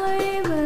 करे